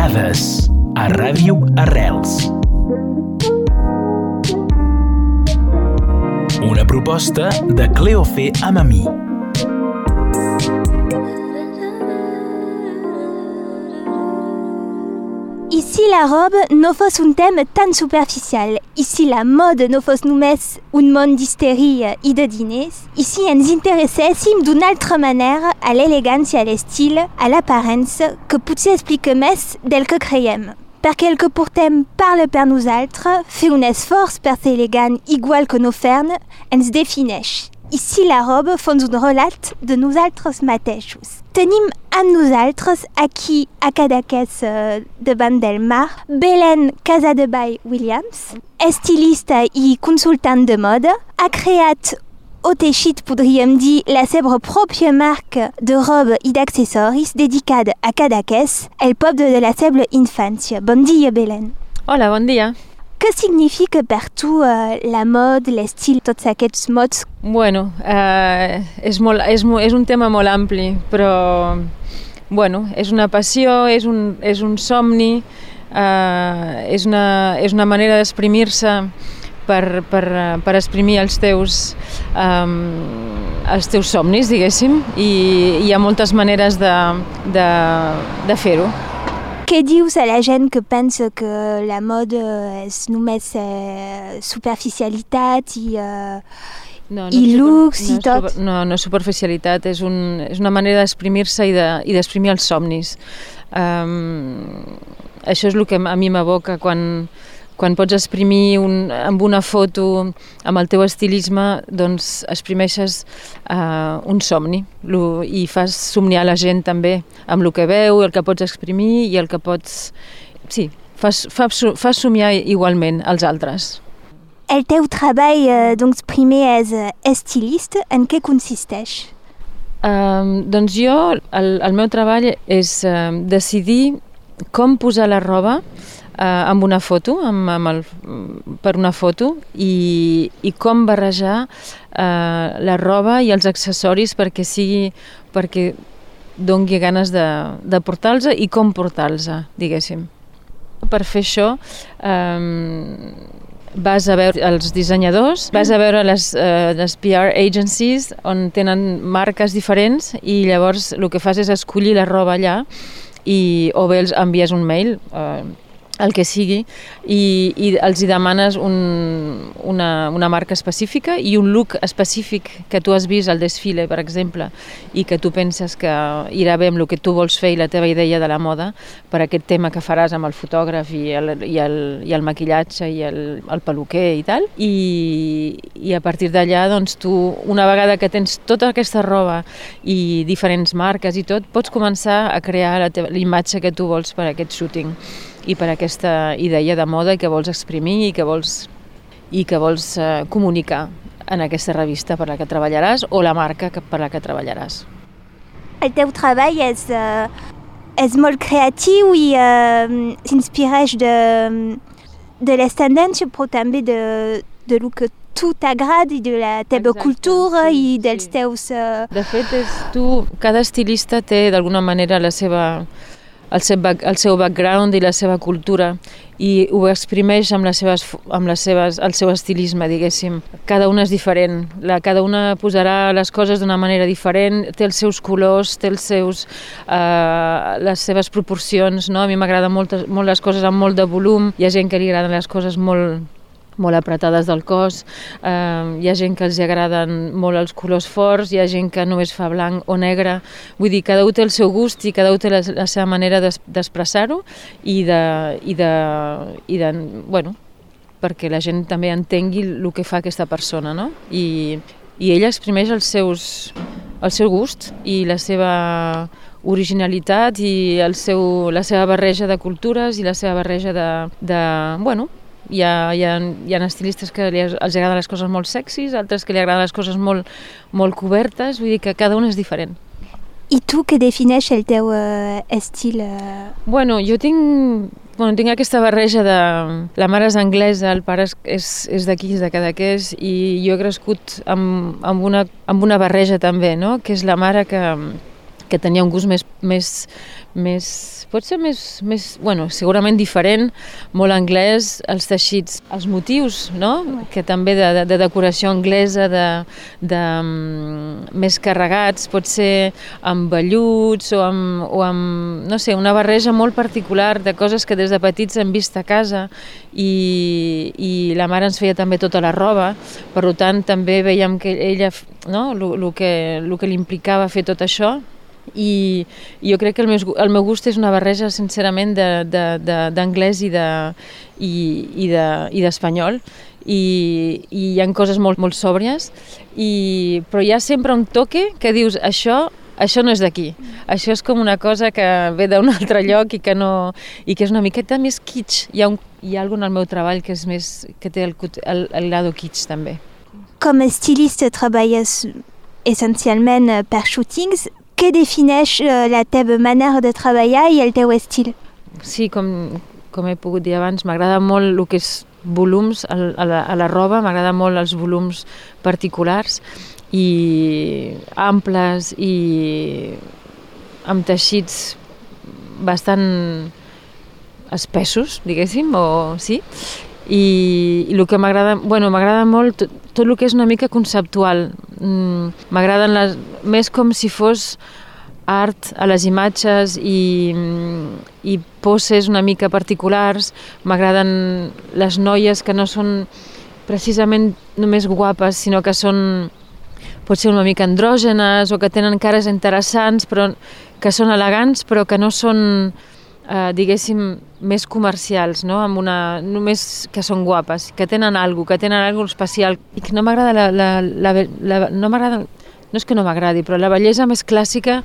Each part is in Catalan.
A Ràdio Arrels. Una proposta de Cleofe Amamí. Ici, la robe no fos un thème tan superficial. Ici, la mode no fos només un món d'histèria i de diners. Ici, ens interesséssim d'una altra manera a l'elegància, a l'estil, a l'aparença, que potser explica més del que creiem. Perquè el que portem parla per nosaltres, fer un esforç per ser elegant igual que no fern, ens defineix. Ici, la robe fons un relat de nosaltres mateixos. Tenim amb nosaltres aquí a Cadaqués uh, davant del mar Belen Casadeball Williams, estilista i consultant de moda, ha creat o teixit, podríem dir, la seva pròpia marca de roba i d'accessoris dedicada a Cadaqués, el poble de la seva infància. Bon dia, Belen. Hola, bon dia. Què significa per tu uh, la mode, l'estil, tots aquests mots? Bueno, és, molt, és, és un tema molt ampli, però bueno, és una passió, és un, és un somni, eh, és, una, és una manera d'exprimir-se per, per, per exprimir els teus, um, els teus somnis, diguéssim, i hi ha moltes maneres de, de, de fer-ho. Què dius a la gent que pensa que la moda és només eh, superficialitat i, eh, no, no i looks no i tot? No, no és superficialitat, és, un, és una manera d'exprimir-se i d'exprimir de, els somnis. Um, això és el que a mi m'aboca quan, quan pots exprimir un, amb una foto, amb el teu estilisme, doncs exprimeixes uh, un somni lo, i fas somniar la gent també amb el que veu, el que pots exprimir i el que pots... Sí, fas, fas, fas somiar igualment els altres. El teu treball, eh, doncs, primer és eh, estilista. En què consisteix? Um, doncs jo, el, el meu treball és uh, decidir com posar la roba uh, amb una foto, amb, amb el, per una foto, i, i com barrejar uh, la roba i els accessoris perquè sigui perquè dongui ganes de, de portar-los i com portar-los, diguéssim. Per fer això, um, vas a veure els dissenyadors, vas a veure les, uh, les PR agencies on tenen marques diferents i llavors el que fas és escollir la roba allà i o bé els envies un mail uh, el que sigui, i, i els hi demanes un, una, una marca específica i un look específic que tu has vist al desfile, per exemple, i que tu penses que irà bé amb el que tu vols fer i la teva idea de la moda per aquest tema que faràs amb el fotògraf i el, i el, i el maquillatge i el, el peluquer i tal. I, i a partir d'allà, doncs, tu, una vegada que tens tota aquesta roba i diferents marques i tot, pots començar a crear l'imatge que tu vols per a aquest shooting i per aquesta idea de moda que vols exprimir i que vols, i que vols eh, comunicar en aquesta revista per la que treballaràs o la marca per la que treballaràs. El teu treball és, eh, és molt creatiu i eh, s'inspireix de, de les tendències però també de, de lo que tu t'agrada i de la teva Exacte, cultura sí, i dels sí. teus... Uh... De fet, és tu, cada estilista té d'alguna manera la seva el seu, el seu background i la seva cultura i ho exprimeix amb, les seves, amb les seves, el seu estilisme, diguéssim. Cada una és diferent, la, cada una posarà les coses d'una manera diferent, té els seus colors, té els seus, eh, les seves proporcions, no? A mi m'agraden molt, molt les coses amb molt de volum, hi ha gent que li agraden les coses molt, molt apretades del cos, eh, hi ha gent que els agraden molt els colors forts, hi ha gent que només fa blanc o negre, vull dir, cada un té el seu gust i cada un té la, la seva manera d'expressar-ho i de, i de, i de, bueno, perquè la gent també entengui el que fa aquesta persona, no? I, i ella exprimeix els seus, el seu gust i la seva originalitat i el seu, la seva barreja de cultures i la seva barreja de, de bueno, hi ha, hi ha, hi ha estilistes que li, els agraden les coses molt sexis, altres que li agraden les coses molt, molt cobertes, vull dir que cada un és diferent. I tu què defineix el teu uh, estil? Uh... Bueno, jo tinc, bueno, tinc aquesta barreja de... La mare és anglesa, el pare és, és, és d'aquí, és de Cadaqués, i jo he crescut amb, amb, una, amb una barreja també, no? que és la mare que, que tenia un gust més, més, més pot ser més, més, bueno, segurament diferent, molt anglès, els teixits, els motius, no? que també de, de, de decoració anglesa, de, de, um, més carregats, pot ser amb velluts o amb, o amb, no sé, una barreja molt particular de coses que des de petits hem vist a casa i, i la mare ens feia també tota la roba, per tant també veiem que ella, no? el que, lo que li implicava fer tot això, i jo crec que el meu, el meu gust és una barreja sincerament d'anglès i de, i, i d'espanyol de, i, i hi ha coses molt, molt sòbries i, però hi ha sempre un toque que dius això això no és d'aquí, això és com una cosa que ve d'un altre lloc i que, no, i que és una miqueta més kitsch. Hi ha, un, hi ha alguna al meu treball que, és més, que té el, el, el lado kitsch també. Com a estilista treballes essencialment per shootings, què defineix uh, la teva manera de treballar i el teu estil? Sí, com, com he pogut dir abans, m'agrada molt el que és volums a la, a la roba, m'agrada molt els volums particulars i amples i amb teixits bastant espessos, diguéssim, o sí, i, i el que m'agrada, bueno, m'agrada molt tot, tot el que és una mica conceptual. Mm, m'agraden les... més com si fos art a les imatges i, i poses una mica particulars. M'agraden les noies que no són precisament només guapes, sinó que són pot ser una mica andrògenes o que tenen cares interessants, però que són elegants, però que no són eh, diguéssim, més comercials, no? Amb una, només que són guapes, que tenen alguna que tenen alguna especial. I que no m'agrada la, la, la, la, no m'agrada, no és que no m'agradi, però la bellesa més clàssica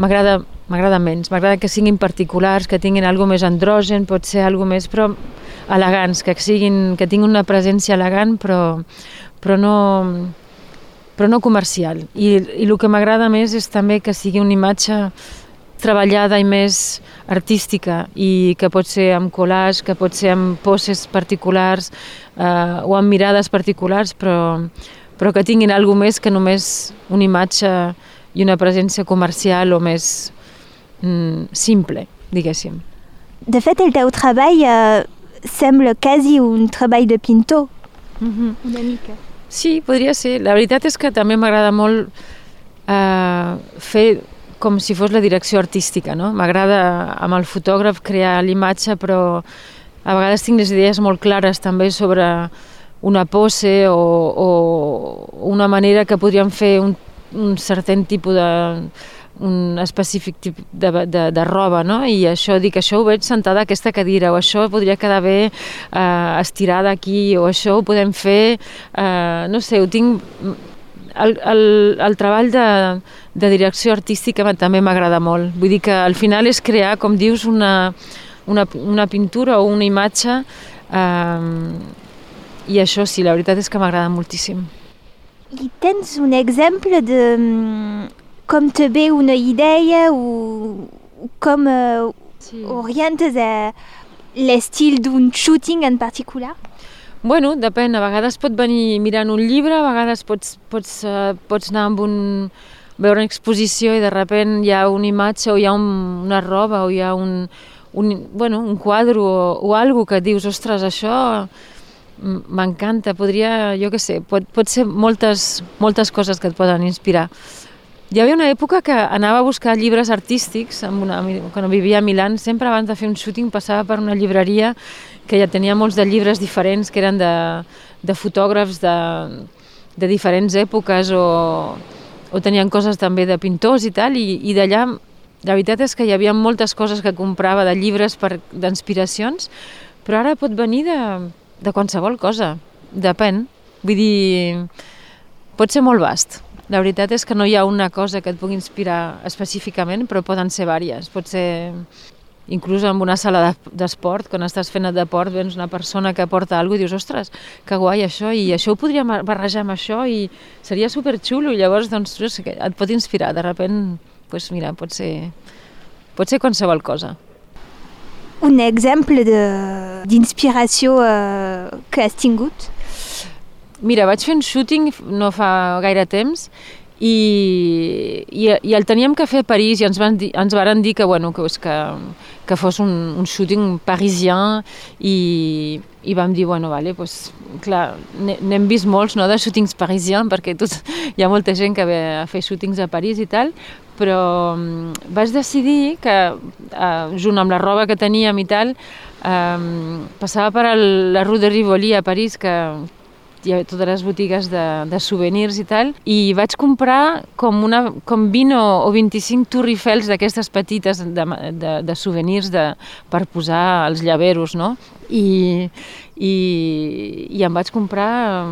m'agrada m'agrada menys, m'agrada que siguin particulars, que tinguin alguna més androgen, pot ser alguna més, però elegants, que siguin, que tinguin una presència elegant, però, però no però no comercial. I, i el que m'agrada més és també que sigui una imatge treballada i més artística i que pot ser amb collage, que pot ser amb poses particulars eh, o amb mirades particulars, però, però que tinguin alguna més que només una imatge i una presència comercial o més mm, simple, diguéssim. De fet, el teu treball eh, sembla quasi un treball de pintor. Mm -hmm. Una mica. Sí, podria ser. La veritat és que també m'agrada molt eh, fer com si fos la direcció artística, no? M'agrada amb el fotògraf crear l'imatge, però a vegades tinc les idees molt clares també sobre una pose o, o una manera que podríem fer un, un cert tipus de un específic tipus de, de, de roba, no? I això, dic, això ho veig sentada a aquesta cadira, o això podria quedar bé eh, estirada aquí, o això ho podem fer, eh, no sé, ho tinc el, el, el treball de, de direcció artística també m'agrada molt. Vull dir que al final és crear, com dius, una, una, una pintura o una imatge eh, i això sí, la veritat és que m'agrada moltíssim. I tens un exemple de mm, com te ve una idea o, com uh, sí. orientes uh, l'estil d'un shooting en particular? Bueno, depèn. A vegades pot venir mirant un llibre, a vegades pots, pots, uh, pots anar amb un, veure una exposició i de repent hi ha una imatge o hi ha un, una roba o hi ha un, un, bueno, un quadre o, o alguna que dius, ostres, això m'encanta, podria, jo què sé, pot, pot ser moltes, moltes coses que et poden inspirar. Hi havia una època que anava a buscar llibres artístics, amb una, quan vivia a Milan, sempre abans de fer un shooting passava per una llibreria que ja tenia molts de llibres diferents que eren de, de fotògrafs de, de diferents èpoques o, o tenien coses també de pintors i tal, i, i d'allà la veritat és que hi havia moltes coses que comprava de llibres d'inspiracions, però ara pot venir de, de qualsevol cosa, depèn. Vull dir, pot ser molt vast. La veritat és que no hi ha una cosa que et pugui inspirar específicament, però poden ser vàries. Pot ser inclús en una sala d'esport, quan estàs fent el deport, vens una persona que porta alguna i dius, ostres, que guai això, i això ho podria barrejar amb això, i seria superxulo, i llavors doncs, no sé, et pot inspirar, de repent, pues mira, pot ser, pot ser qualsevol cosa. Un exemple d'inspiració uh, que has tingut? Mira, vaig fer un shooting no fa gaire temps i, i, i el teníem que fer a París i ens van dir, ens varen dir que, bueno, que, que, que fos un, un shooting parisien i, i vam dir, bueno, vale, pues, clar, n'hem vist molts no, de shootings parisiens perquè tot, hi ha molta gent que ve a fer shootings a París i tal, però um, vaig decidir que, uh, junt amb la roba que teníem i tal, um, passava per el, la Rue de Rivoli a París, que, hi ha totes les botigues de, de souvenirs i tal, i vaig comprar com, una, com 20 o, o 25 torrifels d'aquestes petites de, de, de souvenirs de, per posar els llaveros, no? I, i, i em vaig comprar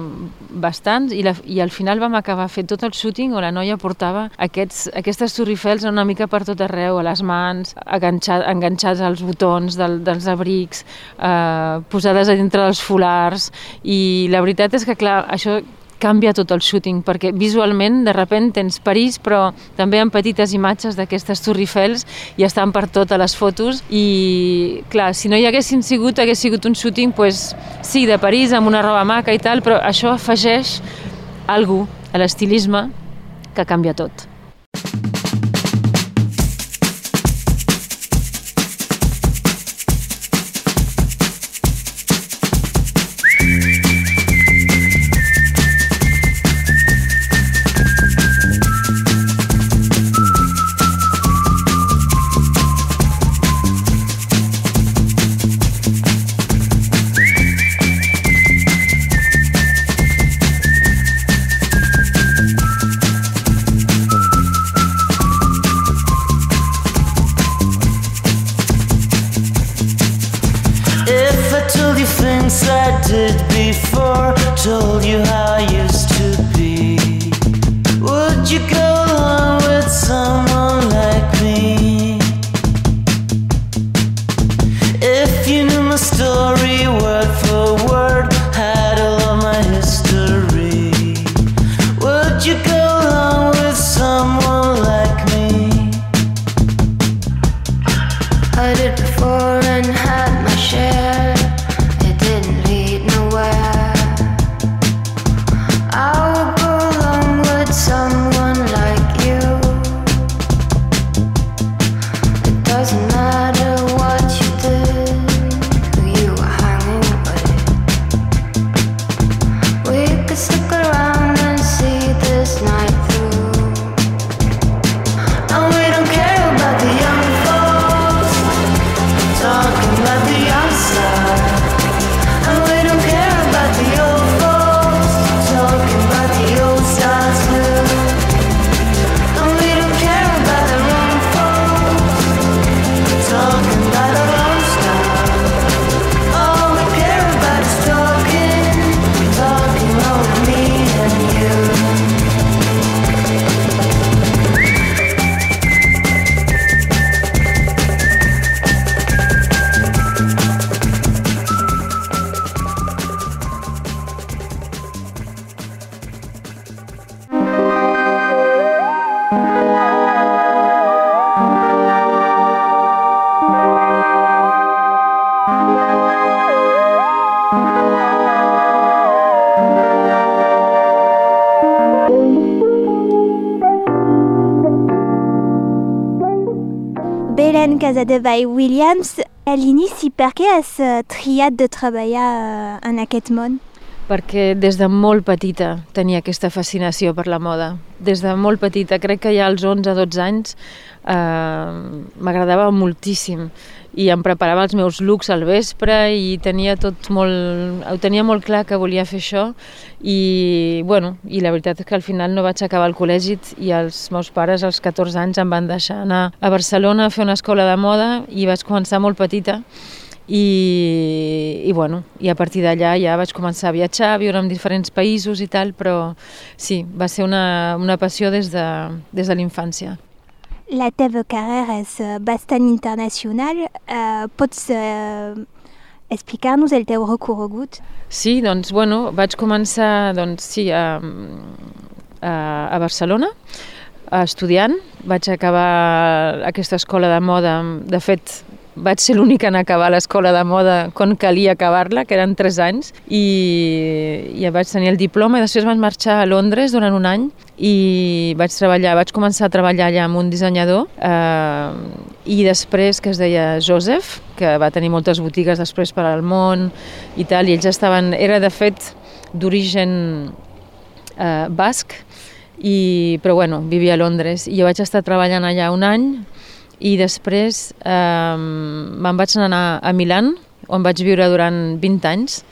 bastants i, la, i al final vam acabar fent tot el shooting on la noia portava aquests, aquestes torrifels una mica per tot arreu, a les mans, enganxat, enganxats als botons del, dels abrics, eh, posades a dintre dels folars i la veritat és que clar, això canvia tot el shooting, perquè visualment de repent tens París, però també en petites imatges d'aquestes torrifels i estan per totes les fotos i clar, si no hi haguessin sigut, hagués sigut un shooting, pues, sí, de París, amb una roba maca i tal, però això afegeix algú a l'estilisme que canvia tot. Casadeva i Williams, a l'inici, per què has triat de treballar uh, en aquest món? Perquè des de molt petita tenia aquesta fascinació per la moda. Des de molt petita, crec que ja als 11-12 anys eh, m'agradava moltíssim i em preparava els meus looks al vespre i tenia tot molt, ho tenia molt clar que volia fer això i, bueno, i la veritat és que al final no vaig acabar el col·legi i els meus pares als 14 anys em van deixar anar a Barcelona a fer una escola de moda i vaig començar molt petita i, i, bueno, i a partir d'allà ja vaig començar a viatjar, a viure en diferents països i tal, però sí, va ser una, una passió des de, des de l'infància. La teva carrera és bastant internacional. Uh, pots uh, explicar-nos el teu recorregut? Sí, doncs, bueno, vaig començar, doncs, sí, a, a, a Barcelona, estudiant. Vaig acabar aquesta escola de moda, de fet, vaig ser l'única en acabar l'escola de moda quan calia acabar-la, que eren tres anys, i ja vaig tenir el diploma i després vaig marxar a Londres durant un any i vaig treballar, vaig començar a treballar allà amb un dissenyador eh, i després que es deia Joseph, que va tenir moltes botigues després per al món i tal, i ells estaven, era de fet d'origen eh, basc, i, però bueno, vivia a Londres i jo vaig estar treballant allà un any i després eh, me'n vaig anar a Milan on vaig viure durant 20 anys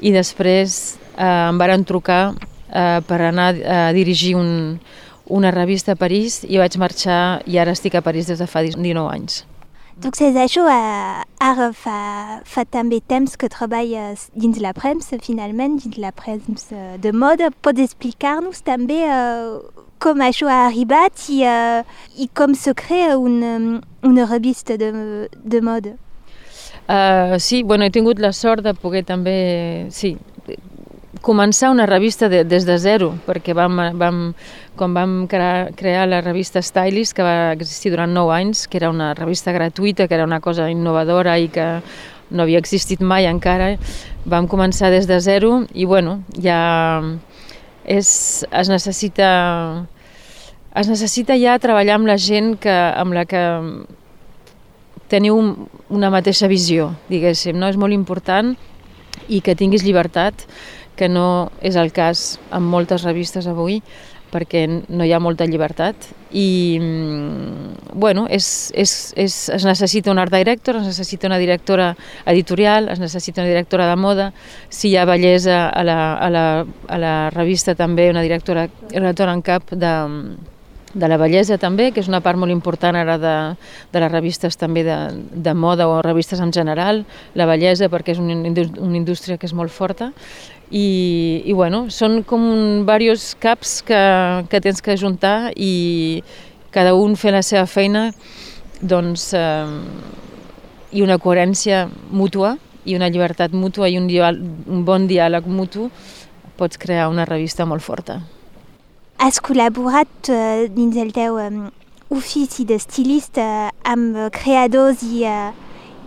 i després eh, em varen trucar eh, per anar a dirigir un, una revista a París i vaig marxar i ara estic a París des de fa 19 anys. Donc ces això a, ara fa, fa també temps que treballes dins la premsa, finalment, dins la premsa de moda. Pots explicar-nos també uh, com això ha arribat i, uh, i com se crea una, una revista de, de moda? Uh, sí, bueno, he tingut la sort de poder també, sí, començar una revista de, des de zero, perquè vam, vam, quan vam crear, crear la revista Stylist, que va existir durant 9 anys, que era una revista gratuïta, que era una cosa innovadora i que no havia existit mai encara, vam començar des de zero i bueno, ja és, es necessita es necessita ja treballar amb la gent que, amb la que teniu una mateixa visió, diguéssim, no? És molt important i que tinguis llibertat que no és el cas amb moltes revistes avui, perquè no hi ha molta llibertat i mm, bueno, és, és, és, es necessita un art director, es necessita una directora editorial, es necessita una directora de moda, si hi ha bellesa a la, a la, a la revista també una directora, directora en cap de, de la bellesa també, que és una part molt important ara de, de les revistes també de, de moda o revistes en general, la bellesa perquè és una, una indústria que és molt forta i, i bueno, són com diversos caps que, que tens que juntar i cada un fer la seva feina doncs, eh, i una coherència mútua i una llibertat mútua i un, un bon diàleg mutu pots crear una revista molt forta. Has col·laborat eh, dins el teu eh, ofici d'estilista amb creadors i, eh,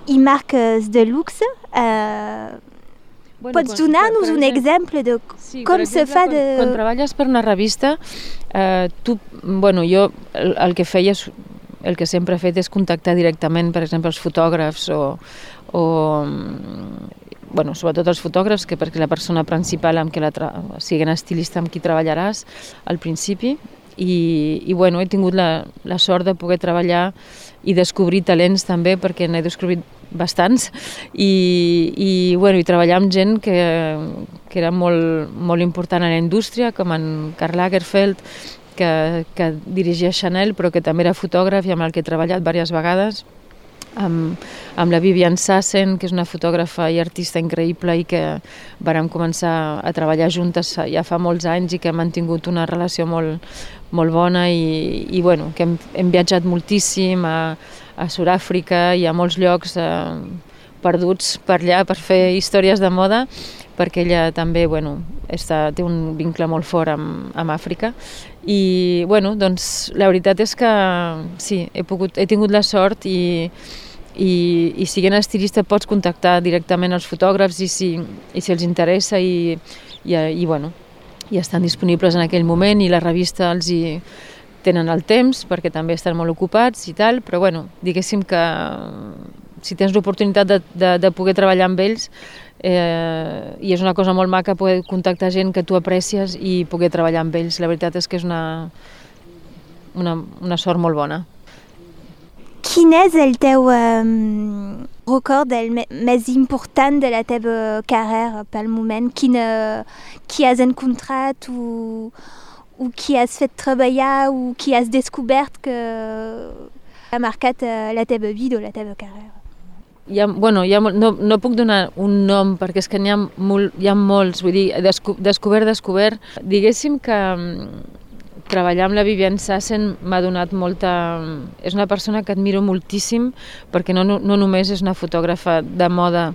i marques de luxe eh, Bueno, Pots donar-nos un exemple de sí, com exemple, se fa de... Quan, quan treballes per una revista, eh, tu, bueno, jo el, el que feia, el que sempre he fet és contactar directament, per exemple, els fotògrafs o, o bueno, sobretot els fotògrafs, que perquè la persona principal amb qui la sigui estilista amb qui treballaràs al principi, i, i bueno, he tingut la, la sort de poder treballar i descobrir talents també, perquè n'he descobrit bastants, i, i, bueno, i treballar amb gent que, que era molt, molt important en la indústria, com en Karl Lagerfeld, que, que dirigia Chanel, però que també era fotògraf i amb el que he treballat diverses vegades, amb, amb la Vivian Sassen, que és una fotògrafa i artista increïble i que vàrem començar a treballar juntes ja fa molts anys i que hem mantingut una relació molt, molt bona i, i bueno, que hem, hem viatjat moltíssim a, a Sud-àfrica i a molts llocs eh, perduts per allà per fer històries de moda perquè ella també bueno, està, té un vincle molt fort amb, amb Àfrica. I bueno, doncs la veritat és que sí, he, pogut, he tingut la sort i, i, i siguent estilista pots contactar directament els fotògrafs i si, i si els interessa i, i, i bueno, i estan disponibles en aquell moment i la revista els hi tenen el temps perquè també estan molt ocupats i tal, però bueno, diguéssim que si tens l'oportunitat de, de, de poder treballar amb ells eh, i és una cosa molt maca poder contactar gent que tu aprecies i poder treballar amb ells. La veritat és que és una, una, una sort molt bona. Quin és el teu um, record el més important de la teva carrera pel moment? Quin, uh, qui has encontrat o, o qui has fet treballar o qui has descobert que ha marcat uh, la teva vida o la teva carrera? Hi ha, bueno, hi ha, no, no puc donar un nom perquè és que n'hi ha, molt, hi ha molts, vull dir, desco, descobert, descobert. Diguéssim que mm, treballar amb la Vivian Sassen m'ha donat molta... És una persona que admiro moltíssim perquè no, no, no només és una fotògrafa de moda,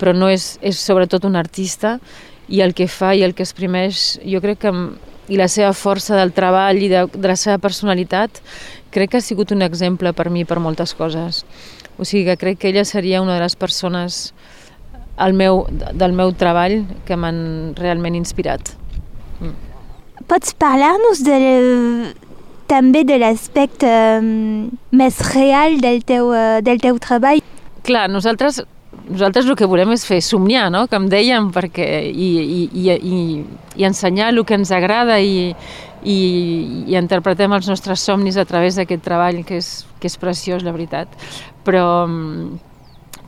però no és, és sobretot un artista i el que fa i el que exprimeix, jo crec que i la seva força del treball i de, de la seva personalitat, crec que ha sigut un exemple per mi per moltes coses. O sigui que crec que ella seria una de les persones el meu, del meu treball que m'han realment inspirat. Mm. Pots parlar-nos de, també de l'aspecte um, més real del teu, uh, del teu treball? Clar, nosaltres nosaltres el que volem és fer somniar, no? com dèiem, perquè, i, i, i, i, ensenyar el que ens agrada i, i, i interpretem els nostres somnis a través d'aquest treball que és, que és preciós, la veritat. Però um,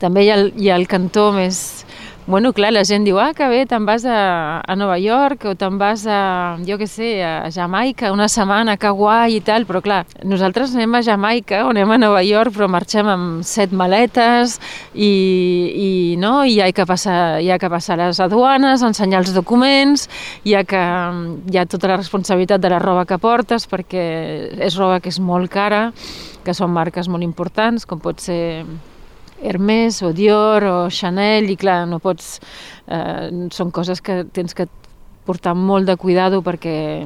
també hi ha, el, hi ha el cantó més, Bueno, clar, la gent diu, ah, que bé, te'n vas a, a Nova York o te'n vas a, jo què sé, a Jamaica una setmana, que guai i tal, però clar, nosaltres anem a Jamaica o anem a Nova York però marxem amb set maletes i, i, no? I hi ha que passar, hi ha que passar les aduanes, ensenyar els documents, hi ha, que, hi ha tota la responsabilitat de la roba que portes perquè és roba que és molt cara, que són marques molt importants, com pot ser Hermès o Dior o Chanel i clar, no pots... Eh, són coses que tens que portar molt de cuidado perquè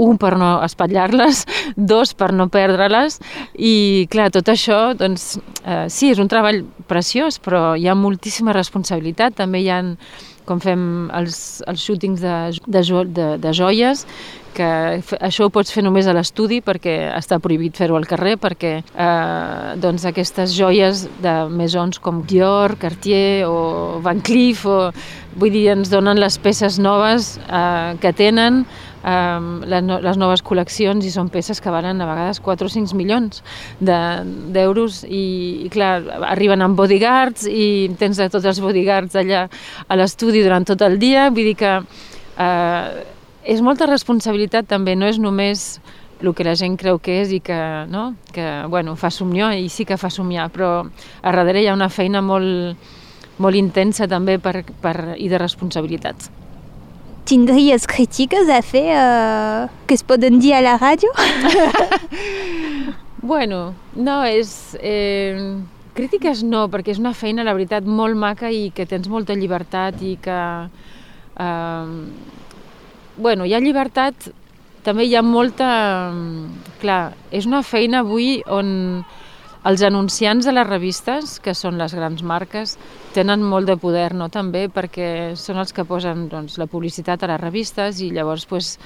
un, per no espatllar-les, dos, per no perdre-les, i clar, tot això, doncs, eh, sí, és un treball preciós, però hi ha moltíssima responsabilitat, també hi ha com fem els, els shootings de, de, de, de joies, que això ho pots fer només a l'estudi perquè està prohibit fer-ho al carrer perquè eh, doncs aquestes joies de mesons com Dior, Cartier o Van Cleef o, vull dir, ens donen les peces noves eh, que tenen eh, les, les noves col·leccions i són peces que valen a vegades 4 o 5 milions d'euros de, i, i clar, arriben amb bodyguards i tens a tots els bodyguards allà a l'estudi durant tot el dia, vull dir que eh, és molta responsabilitat també, no és només el que la gent creu que és i que, no? que bueno, fa somniar i sí que fa somiar, però a darrere hi ha una feina molt, molt intensa també per, per, i de responsabilitat. Tindries crítiques a fer uh, que es poden dir a la ràdio? bueno, no, és... Eh, crítiques no, perquè és una feina, la veritat, molt maca i que tens molta llibertat i que... Eh, bueno, hi ha llibertat, també hi ha molta... Clar, és una feina avui on els anunciants de les revistes, que són les grans marques, tenen molt de poder, no? també, perquè són els que posen doncs, la publicitat a les revistes i llavors, pues,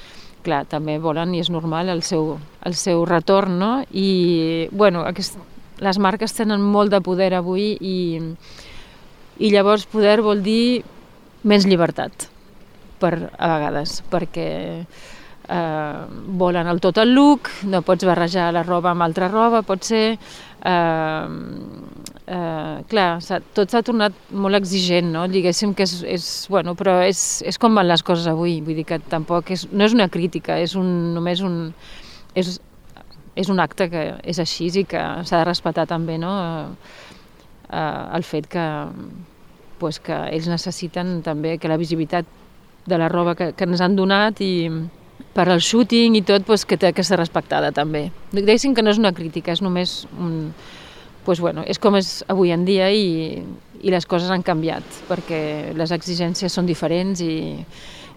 clar, també volen, i és normal, el seu, el seu retorn, no? I, bueno, aquest, les marques tenen molt de poder avui i, i llavors poder vol dir més llibertat per, a vegades, perquè eh, volen el tot el look, no pots barrejar la roba amb altra roba, pot ser... Eh, eh, clar, tot s'ha tornat molt exigent, no? Diguéssim que és, és bueno, però és, és com van les coses avui, vull dir que tampoc és, no és una crítica, és un, només un... És, és un acte que és així i que s'ha de respectar també, no? Eh, el fet que, pues, que ells necessiten també que la visibilitat de la roba que, que ens han donat i per al shooting i tot pues, que té que ser respectada també. Deixin que no és una crítica, és només un... Pues, bueno, és com és avui en dia i, i les coses han canviat perquè les exigències són diferents i,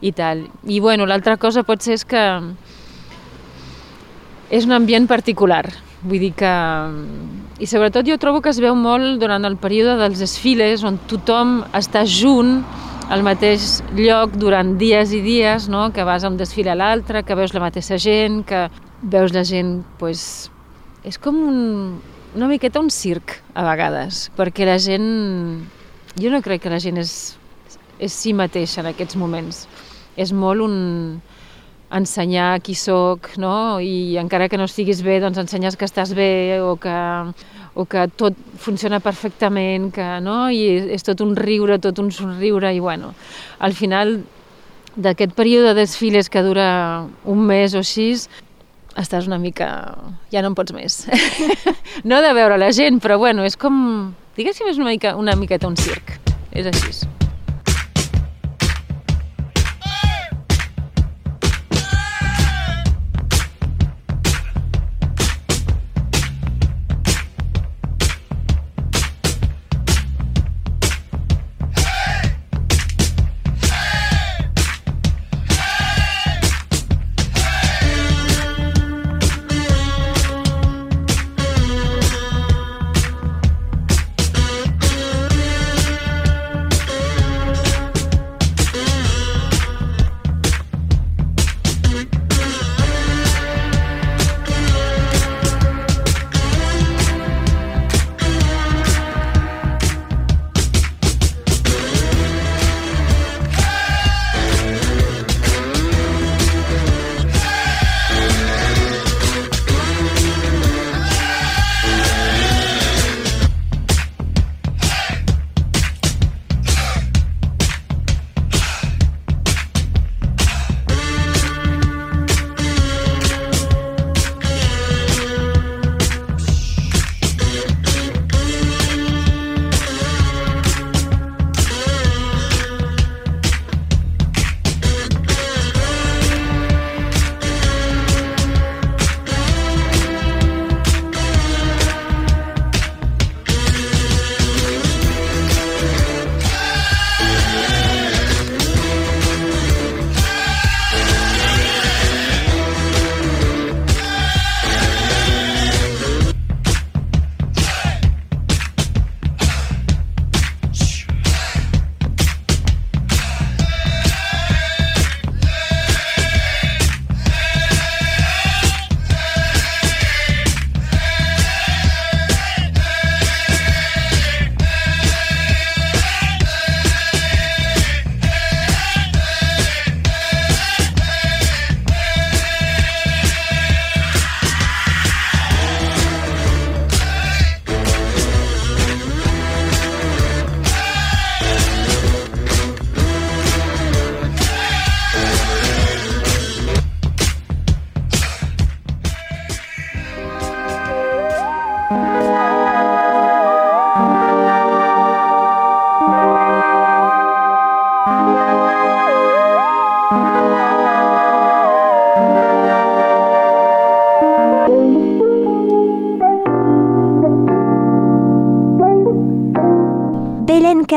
i tal. I bueno, l'altra cosa pot ser és que és un ambient particular, vull dir que... I sobretot jo trobo que es veu molt durant el període dels desfiles on tothom està junt al mateix lloc durant dies i dies, no? que vas a un desfile a l'altre, que veus la mateixa gent, que veus la gent, pues, és com un, una miqueta un circ a vegades, perquè la gent, jo no crec que la gent és, és si mateixa en aquests moments, és molt un ensenyar qui sóc, no? i encara que no estiguis bé, doncs ensenyes que estàs bé o que o que tot funciona perfectament, que, no? i és tot un riure, tot un somriure, i bueno, al final d'aquest període de desfiles que dura un mes o sis, estàs una mica... ja no en pots més. no de veure la gent, però bueno, és com... Diguéssim, és una, mica, una miqueta un circ. És així.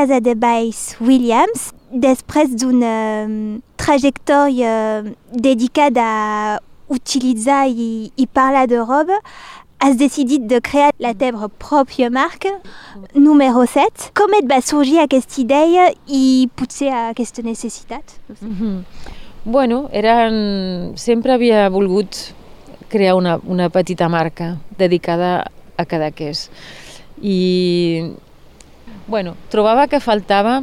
Helen Casadebaix Williams, després d'una trajectòria dedicada a utilitzar i, i parlar de roba, has decidit de crear la teva pròpia marca, número 7. Com et va sorgir aquesta idea i potser aquesta necessitat? Mm -hmm. Bueno, eren... sempre havia volgut crear una, una petita marca dedicada a Cadaqués. I, bueno, trobava que faltava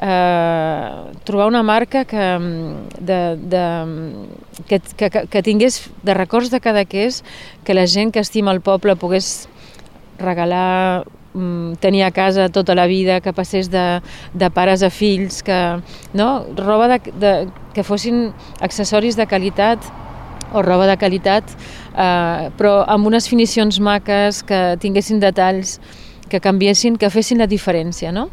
eh, trobar una marca que, de, de, que, que, que tingués de records de Cadaqués, que la gent que estima el poble pogués regalar mm, tenir a casa tota la vida, que passés de, de pares a fills, que, no? roba de, de, que fossin accessoris de qualitat o roba de qualitat, eh, però amb unes finicions maques, que tinguessin detalls, que canviessin, que fessin la diferència, no?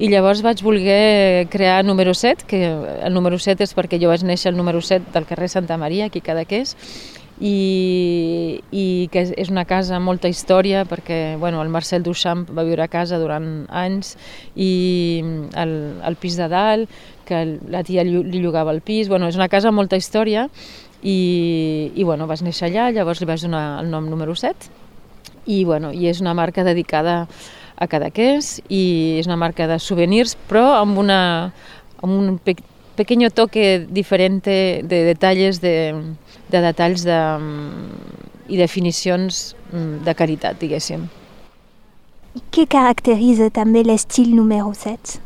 I llavors vaig voler crear número 7, que el número 7 és perquè jo vaig néixer al número 7 del carrer Santa Maria, aquí Cadaqués, i, i que és una casa amb molta història perquè bueno, el Marcel Duchamp va viure a casa durant anys i el, el pis de dalt, que la tia li llogava el pis, bueno, és una casa amb molta història i, i bueno, vas néixer allà, llavors li vas donar el nom número 7 i, bueno, i és una marca dedicada a Cadaqués i és una marca de souvenirs però amb, una, amb un pe pequeño toque diferente de detalles de, de detalls de, i definicions de caritat, diguéssim. Què caracteritza també l'estil número 7?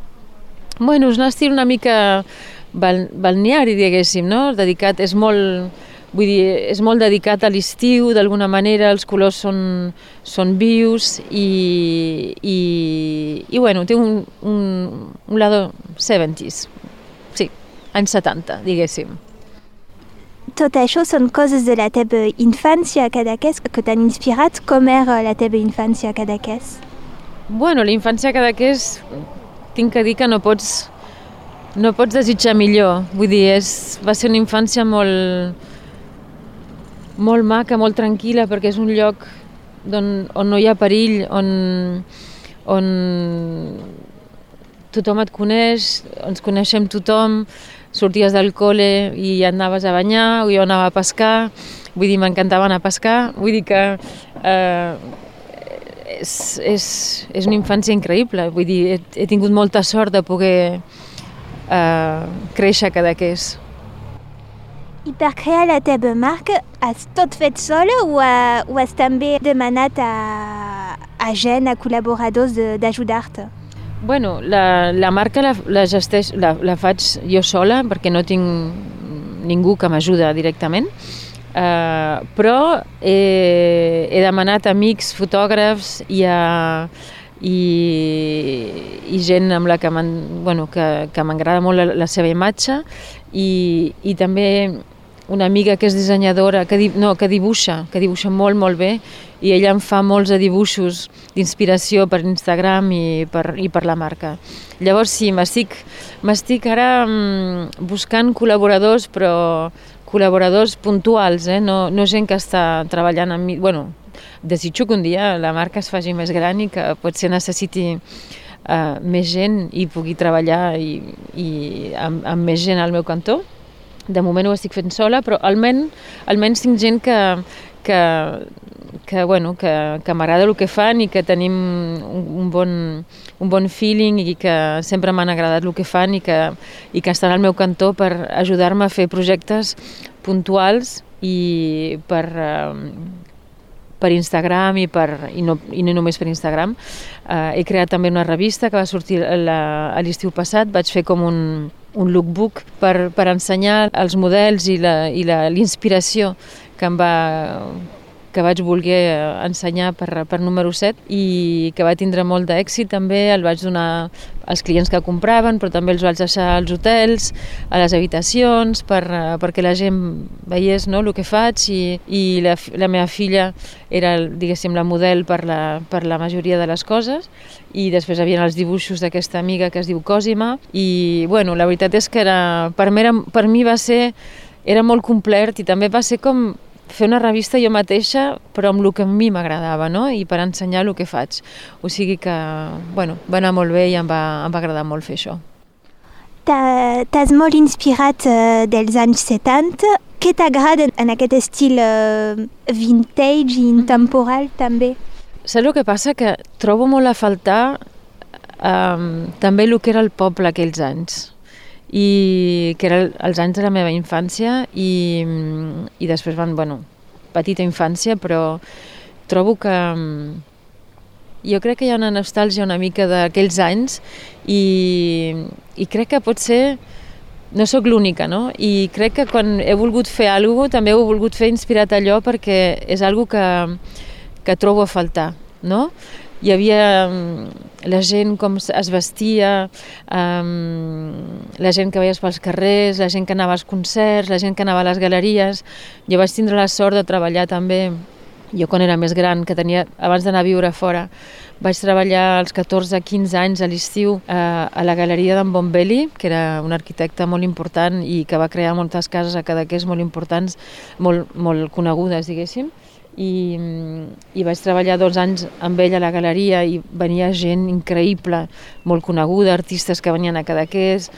Bueno, és un estil una mica bal balneari, diguéssim, no? Dedicat, és molt, vull dir, és molt dedicat a l'estiu, d'alguna manera, els colors són, són vius i, i, i bueno, té un, un, un lado 70s, sí, anys 70, diguéssim. Tot això són coses de la teva infància a Cadaqués que t'han inspirat. Com era la teva infància a Cadaqués? Bueno, la infància a Cadaqués tinc que dir que no pots, no pots desitjar millor. Vull dir, és, va ser una infància molt, molt maca, molt tranquil·la, perquè és un lloc on, on no hi ha perill, on, on tothom et coneix, ens coneixem tothom, sorties del col·le i anaves a banyar, o jo anava a pescar, vull dir, m'encantava anar a pescar, vull dir que eh, és, és, és una infància increïble, vull dir, he, he tingut molta sort de poder eh, créixer a Cadaqués. I per crear la teva marca has tot fet sola o, uh, o has també demanat a, a gent, a col·laboradors d'ajudar-te? Bueno, la, la marca la, la, gesteix, la, la faig jo sola perquè no tinc ningú que m'ajuda directament, uh, però he, he demanat amics, fotògrafs i, a, i, i gent amb la que bueno, que, que m'agrada molt la, la seva imatge i, i també una amiga que és dissenyadora, que, di, no, que dibuixa, que dibuixa molt, molt bé, i ella em fa molts de dibuixos d'inspiració per Instagram i per, i per la marca. Llavors sí, m'estic ara mm, buscant col·laboradors, però col·laboradors puntuals, eh? no, no gent que està treballant amb mi. Bueno, desitjo que un dia la marca es faci més gran i que potser necessiti uh, més gent i pugui treballar i, i amb, amb més gent al meu cantó de moment ho estic fent sola, però almenys, almenys tinc gent que, que, que, bueno, que, que m'agrada el que fan i que tenim un, un, bon, un bon feeling i que sempre m'han agradat el que fan i que, i que estan al meu cantó per ajudar-me a fer projectes puntuals i per, eh, per Instagram i, per, i, no, i no només per Instagram. Eh, he creat també una revista que va sortir a l'estiu passat, vaig fer com un, un lookbook per, per ensenyar els models i l'inspiració que em va que vaig voler ensenyar per, per número 7 i que va tindre molt d'èxit també, el vaig donar als clients que compraven, però també els vaig deixar als hotels, a les habitacions, per, perquè la gent veiés no, el que faig i, i la, la meva filla era, diguéssim, la model per la, per la majoria de les coses. I després havien els dibuixos d'aquesta amiga que es diu Cosima i, bueno, la veritat és que era, per, mi, era, per mi va ser era molt complet i també va ser com fer una revista jo mateixa, però amb el que a mi m'agradava, no? I per ensenyar el que faig. O sigui que, bueno, va anar molt bé i em va, em va agradar molt fer això. T'has molt inspirat uh, dels anys 70. Què t'agrada en aquest estil uh, vintage i intemporal també? Saps el que passa? Que trobo molt a faltar um, també el que era el poble aquells anys i que eren els anys de la meva infància i, i després van, bueno, petita infància, però trobo que jo crec que hi ha una nostàlgia una mica d'aquells anys i, i crec que pot ser no sóc l'única, no? I crec que quan he volgut fer alguna cosa, també ho he volgut fer inspirat allò perquè és algo que, que trobo a faltar, no? Hi havia mm, la gent com es vestia, um, la gent que veies pels carrers, la gent que anava als concerts, la gent que anava a les galeries. Jo vaig tindre la sort de treballar també, jo quan era més gran, que tenia, abans d'anar a viure fora, vaig treballar als 14-15 anys a l'estiu a, a la galeria d'en Bombelli, que era un arquitecte molt important i que va crear moltes cases a Cadaqués molt importants, molt, molt conegudes, diguéssim i, i vaig treballar dos anys amb ell a la galeria i venia gent increïble, molt coneguda, artistes que venien a Cadaqués,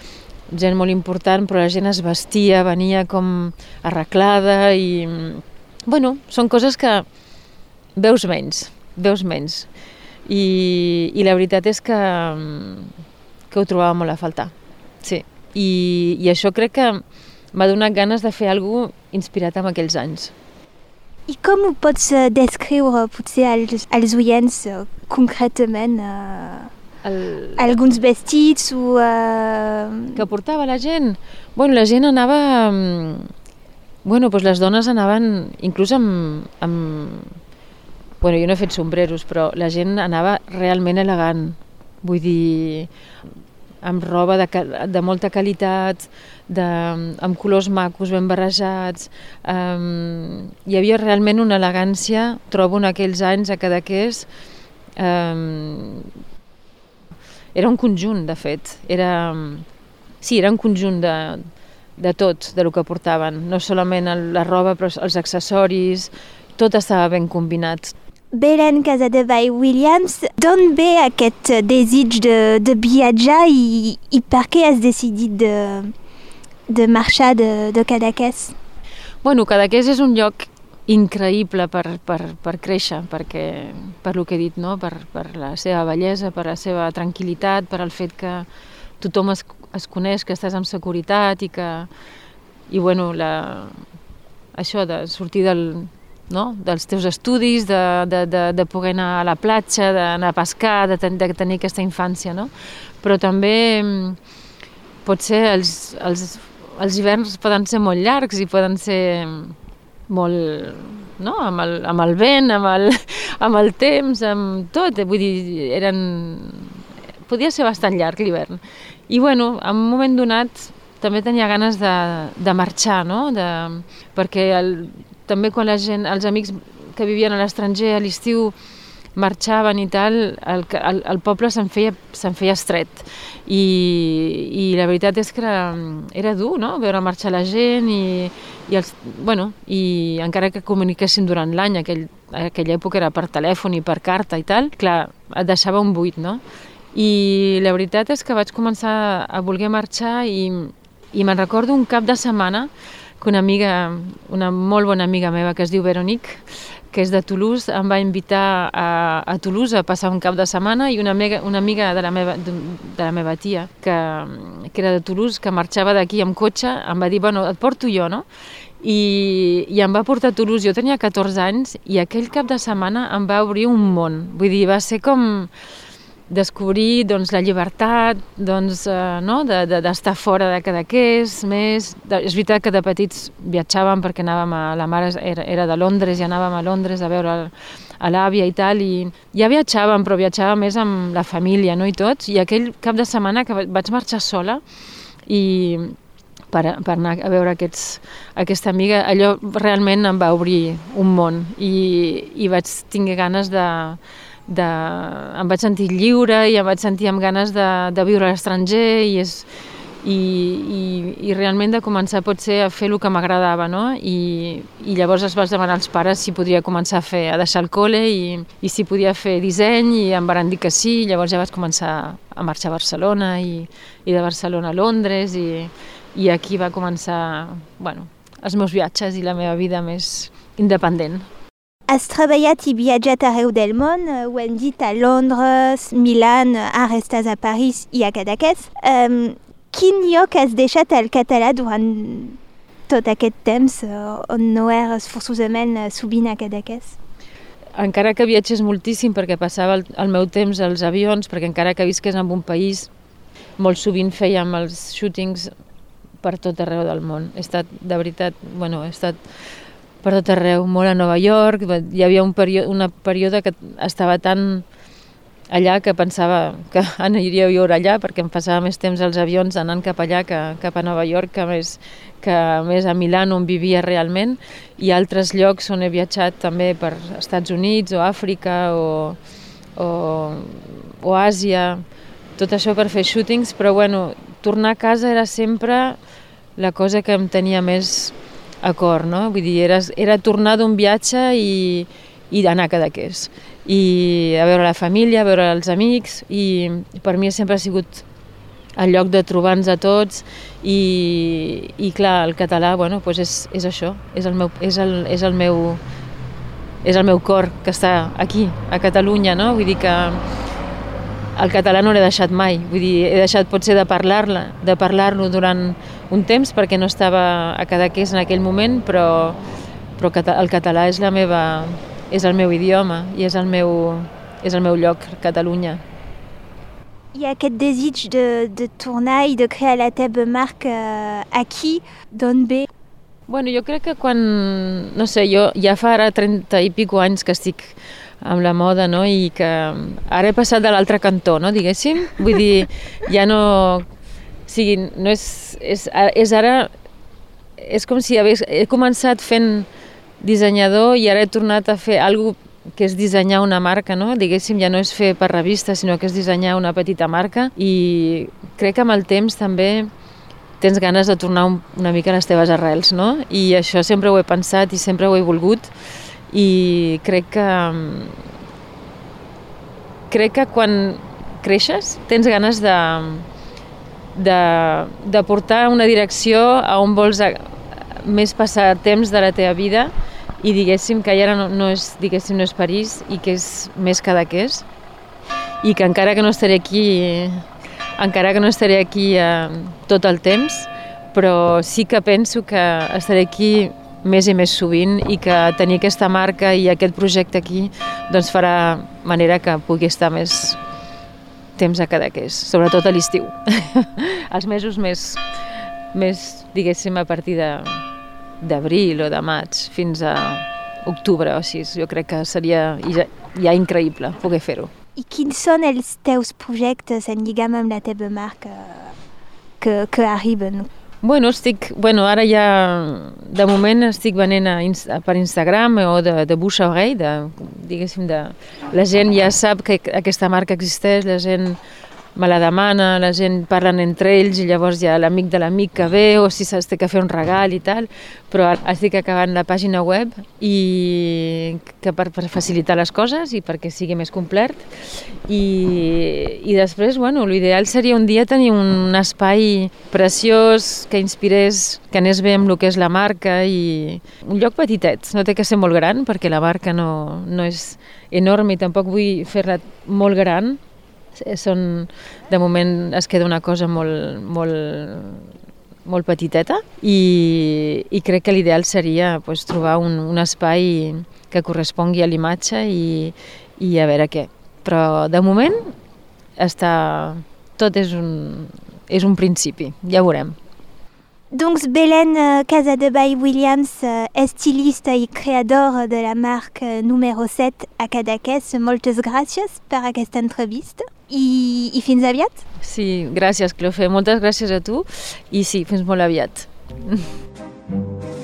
gent molt important, però la gent es vestia, venia com arreglada i... Bueno, són coses que veus menys, veus menys. I, i la veritat és que, que ho trobava molt a faltar. Sí. I, i això crec que m'ha donat ganes de fer alguna inspirat en aquells anys. I com ho pots descriure potser als, als oients uh, concretament? Uh, el... Alguns vestits o... Uh... Que portava la gent? Bueno, la gent anava... Um, bueno, doncs les dones anaven inclús amb, amb... Bueno, jo no he fet sombreros, però la gent anava realment elegant. Vull dir, amb roba de, de molta qualitat, de, amb colors macos, ben barrejats. Um, hi havia realment una elegància, trobo en aquells anys a Cadaqués. Um, era un conjunt, de fet. Era, sí, era un conjunt de, de tot, de lo que portaven. No solament la roba, però els accessoris, tot estava ben combinat. Belen Casadevall Williams, d'on ve aquest desig de, de viatjar i, i per què has decidit de, de marxar de, de Cadaqués? Bueno, Cadaqués és un lloc increïble per, per, per créixer, perquè, per lo que he dit, no? per, per la seva bellesa, per la seva tranquil·litat, per el fet que tothom es, es coneix, que estàs amb seguretat i que i bueno, la, això de sortir del, no? dels teus estudis, de, de, de, de poder anar a la platja, d'anar a pescar, de, ten, de tenir aquesta infància, no? Però també mm, potser els, els, els hiverns poden ser molt llargs i poden ser molt, no? amb, el, amb el vent, amb el, amb el temps, amb tot, vull dir, eren... podia ser bastant llarg l'hivern. I bueno, en un moment donat també tenia ganes de, de marxar, no? De, perquè el, també quan la gent, els amics que vivien a l'estranger a l'estiu marxaven i tal, el, el, el poble se'n feia, se feia estret I, i la veritat és que era, era dur, no?, veure marxar la gent i, i, els, bueno, i encara que comuniquessin durant l'any, aquell, aquella època era per telèfon i per carta i tal, clar, et deixava un buit, no? I la veritat és que vaig començar a voler marxar i, i me'n recordo un cap de setmana que una amiga, una molt bona amiga meva que es diu Veronique, que és de Toulouse, em va invitar a, a Toulouse a passar un cap de setmana i una amiga, una amiga de, la meva, de, de la meva tia, que, que era de Toulouse, que marxava d'aquí amb cotxe, em va dir, bueno, et porto jo, no? I, i em va portar a Toulouse, jo tenia 14 anys i aquell cap de setmana em va obrir un món, vull dir, va ser com descobrir doncs, la llibertat doncs, eh, no? d'estar de, de, fora de Cadaqués, més... De, és veritat que de petits viatjàvem perquè anàvem a... La mare era, era de Londres i anàvem a Londres a veure a l'àvia i tal, i ja viatjàvem, però viatjàvem més amb la família no? i tots, i aquell cap de setmana que vaig marxar sola i per, per anar a veure aquests, aquesta amiga, allò realment em va obrir un món i, i vaig tingué ganes de, de, em vaig sentir lliure i em vaig sentir amb ganes de, de viure a l'estranger i, és, i, i, i realment de començar potser a fer el que m'agradava, no? I, I llavors es vas demanar als pares si podria començar a fer, a deixar el col·le i, i si podia fer disseny i em van dir que sí, llavors ja vas començar a marxar a Barcelona i, i de Barcelona a Londres i, i aquí va començar, bueno, els meus viatges i la meva vida més independent. Has treballat i viatjat arreu del món, ho hem dit a Londres, Milan, ara estàs a París i a Cadaqués. Um, quin lloc has deixat el català durant tot aquest temps on no eres forçosament sovint a Cadaqués? Encara que viatges moltíssim perquè passava el, el meu temps als avions, perquè encara que visques en un país, molt sovint fèiem els shootings per tot arreu del món. He estat, de veritat, bueno, he estat per tot arreu, molt a Nova York, hi havia un període, una període que estava tan allà que pensava que aniria a viure allà perquè em passava més temps als avions anant cap allà que cap a Nova York que més, que més a Milà on vivia realment. I altres llocs on he viatjat també per Estats Units o Àfrica o, o, o Àsia. Tot això per fer shootings però bueno, tornar a casa era sempre la cosa que em tenia més acord, no? Vull dir, era, era tornar d'un viatge i, i d'anar a Cadaqués. I a veure la família, a veure els amics, i per mi sempre ha sigut el lloc de trobar-nos a tots i, i clar, el català bueno, doncs és, és això, és el, meu, és, el, és, el meu, és el meu cor que està aquí, a Catalunya, no? Vull dir que el català no l'he deixat mai, vull dir, he deixat potser de parlar-la, de parlar-lo durant un temps perquè no estava a Cadaqués en aquell moment, però, però el català és, la meva, és el meu idioma i és el meu, és el meu lloc, Catalunya. Hi ha aquest desig de, de tornar i de crear la teva marca aquí, d'on ve? Bueno, jo crec que quan, no sé, jo ja fa ara 30 i pico anys que estic amb la moda, no? I que ara he passat de l'altre cantó, no? Diguéssim. Vull dir, ja no... O sigui, no és, és, és ara... És com si hagués, he començat fent dissenyador i ara he tornat a fer alguna que és dissenyar una marca, no? Diguéssim, ja no és fer per revista, sinó que és dissenyar una petita marca i crec que amb el temps també tens ganes de tornar un, una mica a les teves arrels, no? I això sempre ho he pensat i sempre ho he volgut i crec que crec que quan creixes tens ganes de, de, de portar una direcció a on vols a, més passar temps de la teva vida i diguéssim que ara no, no és, diguéssim, no és París i que és més Cadaqués i que encara que no estaré aquí encara que no estaré aquí eh, tot el temps però sí que penso que estaré aquí més i més sovint i que tenir aquesta marca i aquest projecte aquí doncs farà manera que pugui estar més temps a Cadaqués, sobretot a l'estiu. Els mesos més, més, diguéssim, a partir d'abril o de maig fins a octubre o així. Jo crec que seria ja, ja increïble poder fer-ho. I quins són els teus projectes en lligam amb la teva marca que, que arriben? Bueno, estic, bueno, ara ja de moment estic venent a, per Instagram o de, de bouche a de, diguéssim, de, la gent ja sap que aquesta marca existeix, la gent me la demana, la gent parlen entre ells i llavors hi ha l'amic de l'amic que ve o si s'ha de fer un regal i tal, però estic acabant la pàgina web i que per, per facilitar les coses i perquè sigui més complet i, i després, bueno, l'ideal seria un dia tenir un espai preciós que inspirés, que anés bé amb el que és la marca i un lloc petitet, no té que ser molt gran perquè la marca no, no és enorme i tampoc vull fer-la molt gran són, de moment es queda una cosa molt, molt, molt petiteta i, i crec que l'ideal seria pues, trobar un, un espai que correspongui a l'imatge i, i a veure què. Però de moment està, tot és un, és un principi, ja veurem. Donc Belen euh, Casadebay-Williams euh, est styliste et créateur de la marque euh, numéro 7 a Cadaqués. Moltes gràcies per aquesta entrevista i, i fins aviat? Sí, gràcies, Clofe. Moltes gràcies a tu i sí, fins molt aviat.